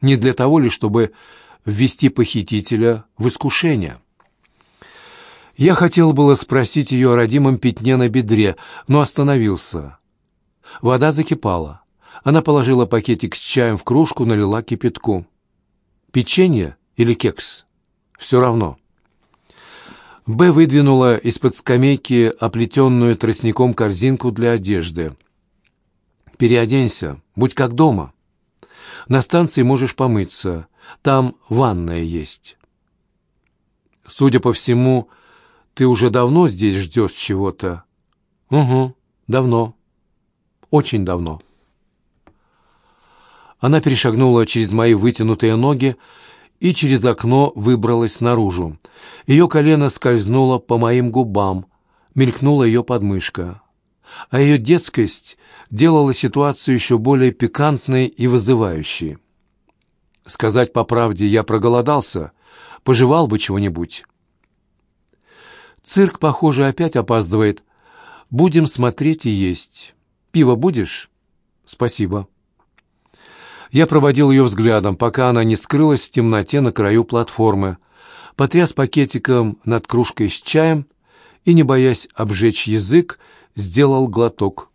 Не для того ли, чтобы ввести похитителя в искушение? Я хотел было спросить ее о родимом пятне на бедре, но остановился. Вода закипала. Она положила пакетик с чаем в кружку, налила кипятку. Печенье или кекс? Все равно. Б выдвинула из-под скамейки оплетенную тростником корзинку для одежды. «Переоденься, будь как дома. На станции можешь помыться, там ванная есть». «Судя по всему, ты уже давно здесь ждешь чего-то?» «Угу, давно. Очень давно». Она перешагнула через мои вытянутые ноги и через окно выбралась наружу. Ее колено скользнуло по моим губам, мелькнула ее подмышка. А ее детскость делала ситуацию еще более пикантной и вызывающей. Сказать по правде, я проголодался, пожевал бы чего-нибудь. Цирк, похоже, опять опаздывает. Будем смотреть и есть. Пиво будешь? Спасибо. Я проводил ее взглядом, пока она не скрылась в темноте на краю платформы, потряс пакетиком над кружкой с чаем и, не боясь обжечь язык, сделал глоток.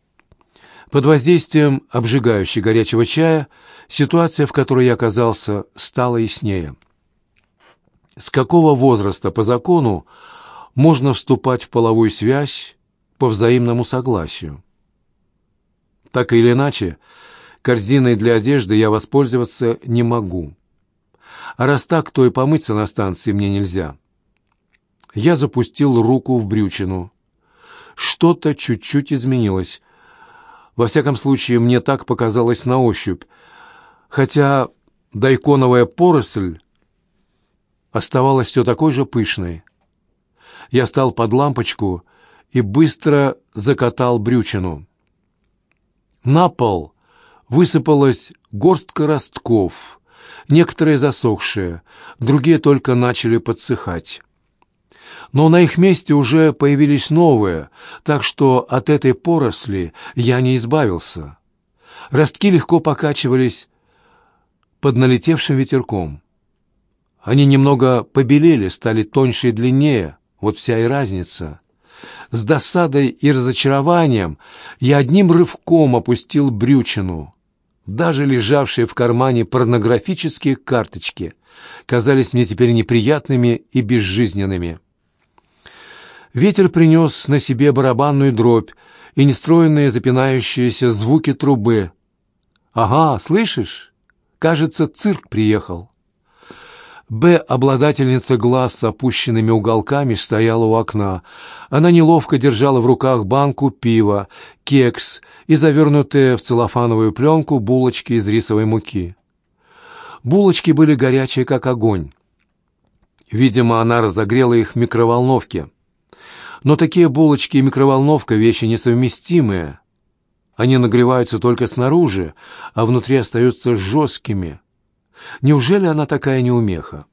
Под воздействием обжигающей горячего чая ситуация, в которой я оказался, стала яснее. С какого возраста по закону можно вступать в половую связь по взаимному согласию? Так или иначе, корзиной для одежды я воспользоваться не могу. А раз так, то и помыться на станции мне нельзя. Я запустил руку в брючину. Что-то чуть-чуть изменилось. Во всяком случае, мне так показалось на ощупь. Хотя дайконовая поросль оставалась все такой же пышной. Я стал под лампочку и быстро закатал брючину. На пол высыпалась горстка ростков, некоторые засохшие, другие только начали подсыхать. Но на их месте уже появились новые, так что от этой поросли я не избавился. Ростки легко покачивались под налетевшим ветерком. Они немного побелели, стали тоньше и длиннее, вот вся и разница. С досадой и разочарованием я одним рывком опустил брючину. Даже лежавшие в кармане порнографические карточки казались мне теперь неприятными и безжизненными. Ветер принес на себе барабанную дробь и нестроенные запинающиеся звуки трубы. «Ага, слышишь? Кажется, цирк приехал». Б, обладательница глаз с опущенными уголками, стояла у окна. Она неловко держала в руках банку пива, кекс и завернутые в целлофановую пленку булочки из рисовой муки. Булочки были горячие, как огонь. Видимо, она разогрела их в микроволновке. Но такие булочки и микроволновка — вещи несовместимые. Они нагреваются только снаружи, а внутри остаются жесткими — Неужели она такая неумеха?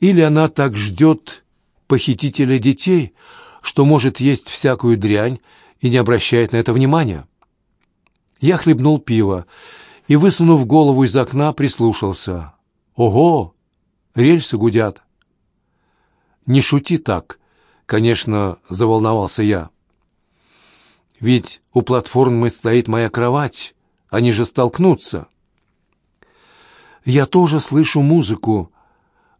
Или она так ждет похитителя детей, что может есть всякую дрянь и не обращает на это внимания? Я хлебнул пиво и, высунув голову из окна, прислушался. «Ого! Рельсы гудят!» «Не шути так!» — конечно, заволновался я. «Ведь у платформы стоит моя кровать, они же столкнутся!» «Я тоже слышу музыку».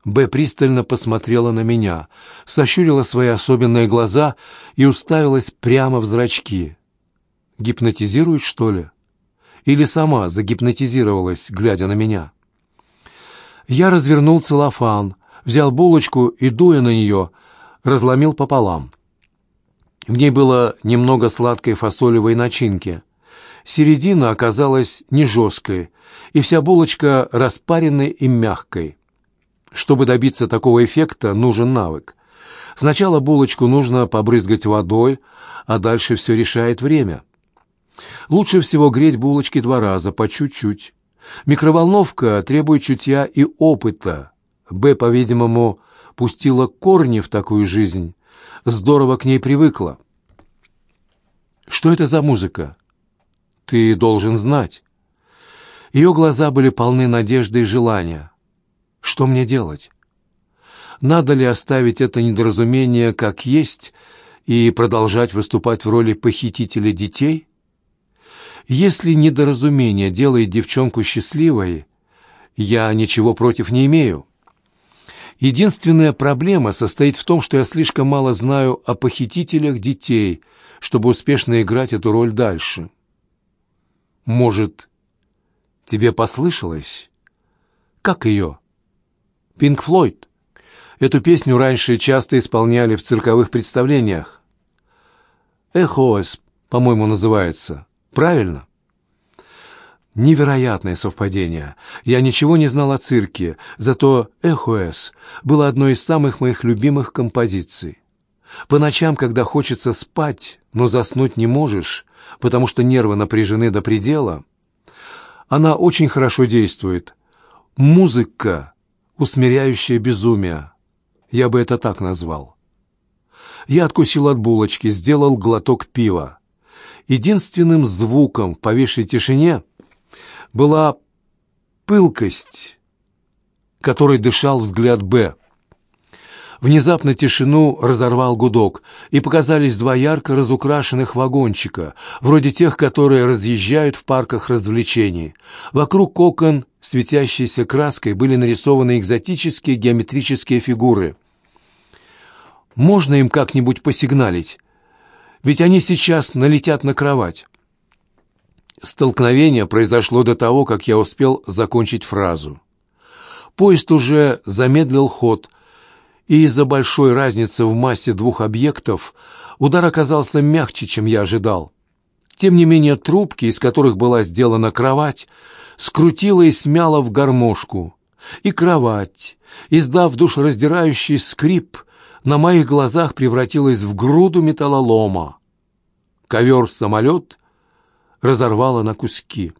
Б пристально посмотрела на меня, сощурила свои особенные глаза и уставилась прямо в зрачки. «Гипнотизирует, что ли? Или сама загипнотизировалась, глядя на меня?» Я развернул целлофан, взял булочку и, дуя на нее, разломил пополам. В ней было немного сладкой фасолевой начинки. Середина оказалась не жесткой, и вся булочка распаренной и мягкой. Чтобы добиться такого эффекта, нужен навык. Сначала булочку нужно побрызгать водой, а дальше все решает время. Лучше всего греть булочки два раза, по чуть-чуть. Микроволновка требует чутья и опыта. Б, по-видимому, пустила корни в такую жизнь. Здорово к ней привыкла. Что это за музыка? Ты должен знать. Ее глаза были полны надежды и желания. Что мне делать? Надо ли оставить это недоразумение как есть и продолжать выступать в роли похитителя детей? Если недоразумение делает девчонку счастливой, я ничего против не имею. Единственная проблема состоит в том, что я слишком мало знаю о похитителях детей, чтобы успешно играть эту роль дальше. Может, тебе послышалось? Как ее? Пинк Флойд. Эту песню раньше часто исполняли в цирковых представлениях. «Эхоэс», по-моему, называется. Правильно? Невероятное совпадение. Я ничего не знал о цирке, зато «Эхоэс» было одной из самых моих любимых композиций. По ночам, когда хочется спать, но заснуть не можешь, потому что нервы напряжены до предела, она очень хорошо действует. Музыка, усмиряющая безумие. Я бы это так назвал. Я откусил от булочки, сделал глоток пива. Единственным звуком в повисшей тишине была пылкость, которой дышал взгляд Б. Внезапно тишину разорвал гудок, и показались два ярко разукрашенных вагончика, вроде тех, которые разъезжают в парках развлечений. Вокруг окон, светящейся краской, были нарисованы экзотические геометрические фигуры. Можно им как-нибудь посигналить? Ведь они сейчас налетят на кровать. Столкновение произошло до того, как я успел закончить фразу. Поезд уже замедлил ход, и из-за большой разницы в массе двух объектов удар оказался мягче, чем я ожидал. Тем не менее трубки, из которых была сделана кровать, скрутила и смяла в гармошку. И кровать, издав душераздирающий скрип, на моих глазах превратилась в груду металлолома. Ковер-самолет разорвало на куски.